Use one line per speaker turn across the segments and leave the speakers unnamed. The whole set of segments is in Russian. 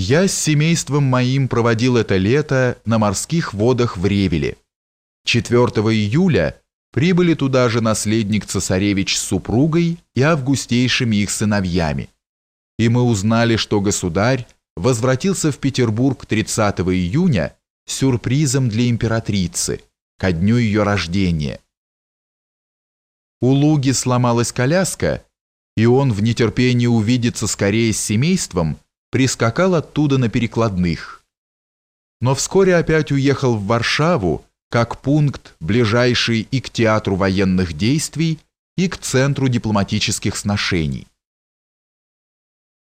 Я с семейством моим проводил это лето на морских водах в Ревеле. 4 июля прибыли туда же наследник цесаревич с супругой и августейшими их сыновьями. И мы узнали, что государь возвратился в Петербург 30 июня сюрпризом для императрицы, ко дню ее рождения. У Луги сломалась коляска, и он в нетерпении увидеться скорее с семейством прискакал оттуда на перекладных. Но вскоре опять уехал в Варшаву, как пункт, ближайший и к театру военных действий, и к центру дипломатических сношений.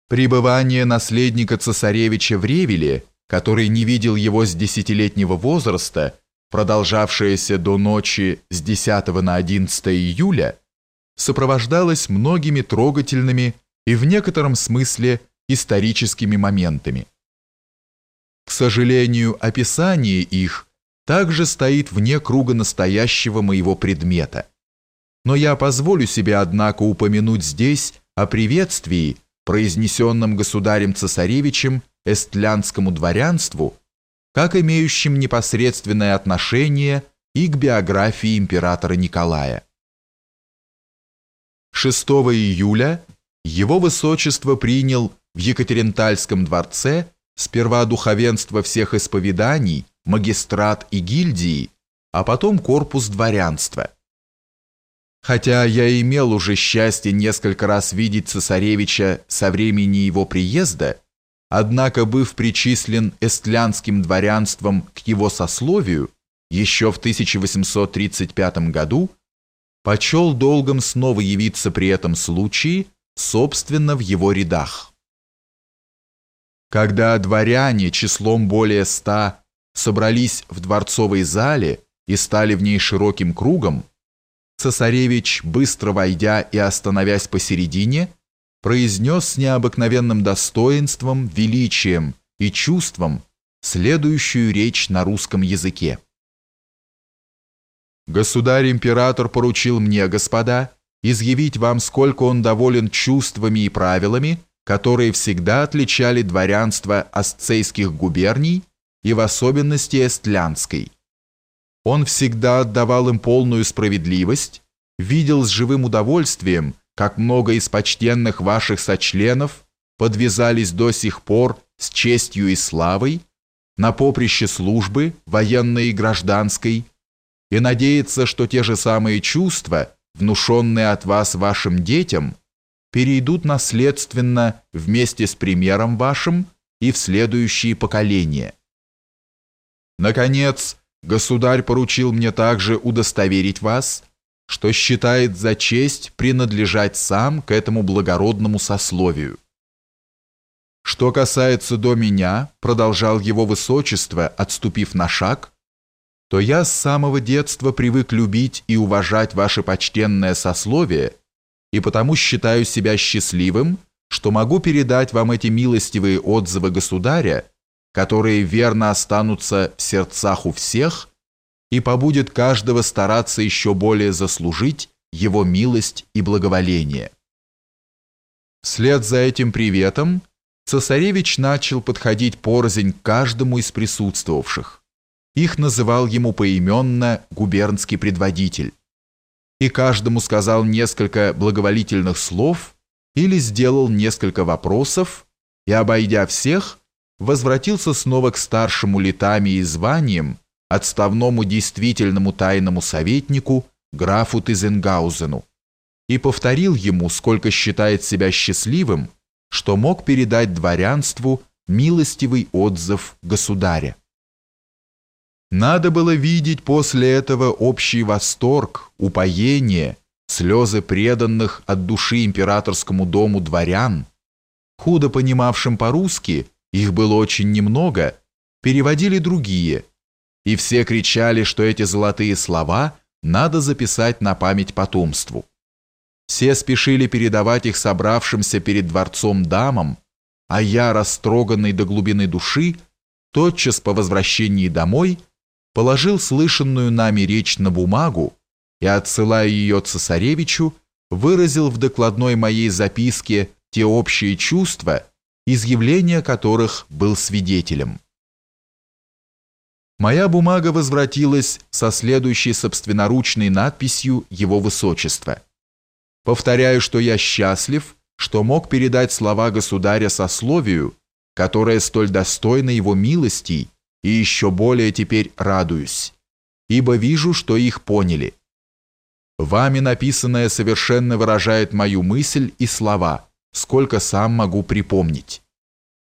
Пребывание наследника цесаревича в Ревеле, который не видел его с десятилетнего возраста, продолжавшееся до ночи с 10 на 11 июля, сопровождалось многими трогательными и в некотором смысле историческими моментами. К сожалению, описание их также стоит вне круга настоящего моего предмета. Но я позволю себе, однако, упомянуть здесь о приветствии, произнесенном государем-цесаревичем эстлянскому дворянству, как имеющим непосредственное отношение и к биографии императора Николая. 6 июля его высочество принял в Екатеринтальском дворце сперва духовенство всех исповеданий, магистрат и гильдии, а потом корпус дворянства. Хотя я имел уже счастье несколько раз видеть цесаревича со времени его приезда, однако, быв причислен эстлянским дворянством к его сословию, еще в 1835 году, почел долгом снова явиться при этом случае, собственно, в его рядах. Когда дворяне числом более ста собрались в дворцовой зале и стали в ней широким кругом, цесаревич, быстро войдя и остановясь посередине, произнес с необыкновенным достоинством, величием и чувством следующую речь на русском языке. «Государь-император поручил мне, господа, изъявить вам, сколько он доволен чувствами и правилами, которые всегда отличали дворянство асцейских губерний и в особенности эстлянской. Он всегда отдавал им полную справедливость, видел с живым удовольствием, как много из почтенных ваших сочленов подвязались до сих пор с честью и славой на поприще службы, военной и гражданской, и надеется, что те же самые чувства, внушенные от вас вашим детям, перейдут наследственно вместе с примером вашим и в следующие поколения. Наконец, государь поручил мне также удостоверить вас, что считает за честь принадлежать сам к этому благородному сословию. Что касается до меня, продолжал его высочество, отступив на шаг, то я с самого детства привык любить и уважать ваше почтенное сословие и потому считаю себя счастливым, что могу передать вам эти милостивые отзывы государя, которые верно останутся в сердцах у всех и побудет каждого стараться еще более заслужить его милость и благоволение. Вслед за этим приветом цесаревич начал подходить порознь к каждому из присутствовавших. Их называл ему поименно губернский предводитель и каждому сказал несколько благоволительных слов или сделал несколько вопросов и, обойдя всех, возвратился снова к старшему летами и званиям, отставному действительному тайному советнику графу Тизенгаузену и повторил ему, сколько считает себя счастливым, что мог передать дворянству милостивый отзыв государя. Надо было видеть после этого общий восторг, упоение, слезы преданных от души императорскому дому дворян. Худо понимавшим по-русски, их было очень немного, переводили другие, и все кричали, что эти золотые слова надо записать на память потомству. Все спешили передавать их собравшимся перед дворцом дамам, а я, растроганный до глубины души, тотчас по возвращении домой – положил слышанную нами речь на бумагу и, отсылая ее цесаревичу, выразил в докладной моей записке те общие чувства, изъявления которых был свидетелем. Моя бумага возвратилась со следующей собственноручной надписью Его Высочества. Повторяю, что я счастлив, что мог передать слова государя сословию, которое столь достойно его милостей, и еще более теперь радуюсь, ибо вижу, что их поняли. Вами написанное совершенно выражает мою мысль и слова, сколько сам могу припомнить.